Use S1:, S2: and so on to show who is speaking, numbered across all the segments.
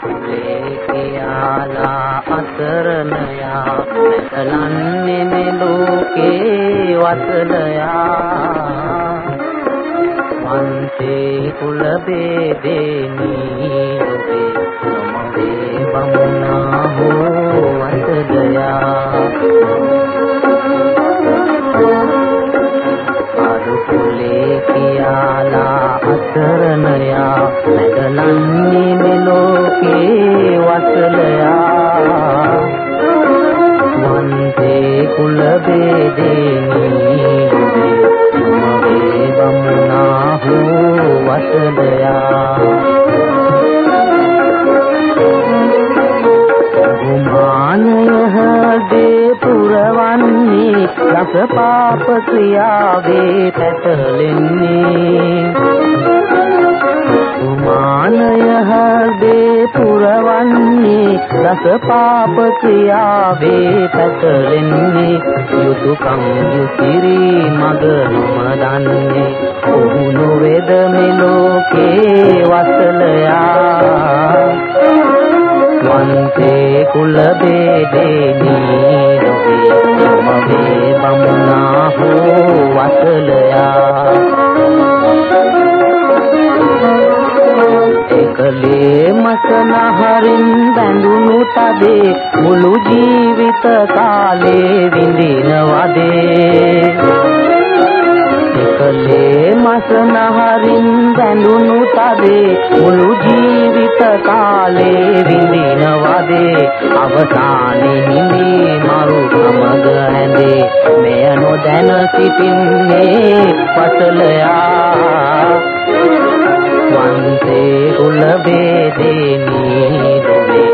S1: කුලේ කියලා අසරණයා. මෙතලන්නේ මේ ලෝකේ වසලයා. මන්සේ කුල බෙදෙමි ඔබේ කුල බේදේනී මගේ බමුණා හෝ වසලයා ගුමානය හදේ පුරවන්නේ රස පාප ක්‍රියාවේ පැටලෙන්නේ පුරවන්නේ රස පාප ක්‍රියාවේ පැටලෙන්නේ යුතුයකම් යුතිරි මග නොමදන්නේ. ඔහු නොවේද මෙලෝකේ වසලයා. වන්තේ කුල බේදේනී නොවේ මවේ බමුණා හෝ වසලයා. කලේ මසනහරින් බැඳුණු තදේ මුළු ජීවිත කාලේ විඳිනවදේ කලේ මසනහරින් බැඳුණු තදේ මුළු ජීවිත කාලේ විඳිනවදේ අවසානයේ හිඳි මරු සමග ඇඳේ. මෙය නොදැන සිටින්නේ පසලයා. වන්සේ කුල වේදේනී දුවේ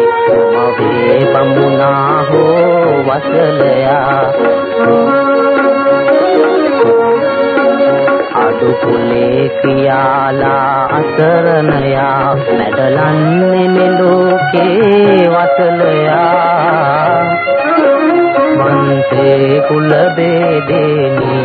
S1: මවේ බමුණා හෝ වසලයා අදු කුලේ කියාලා අසරණයා මැඩලන්නේ මෙලෝකේ වසලයා වන්සේ කුල වේදේනී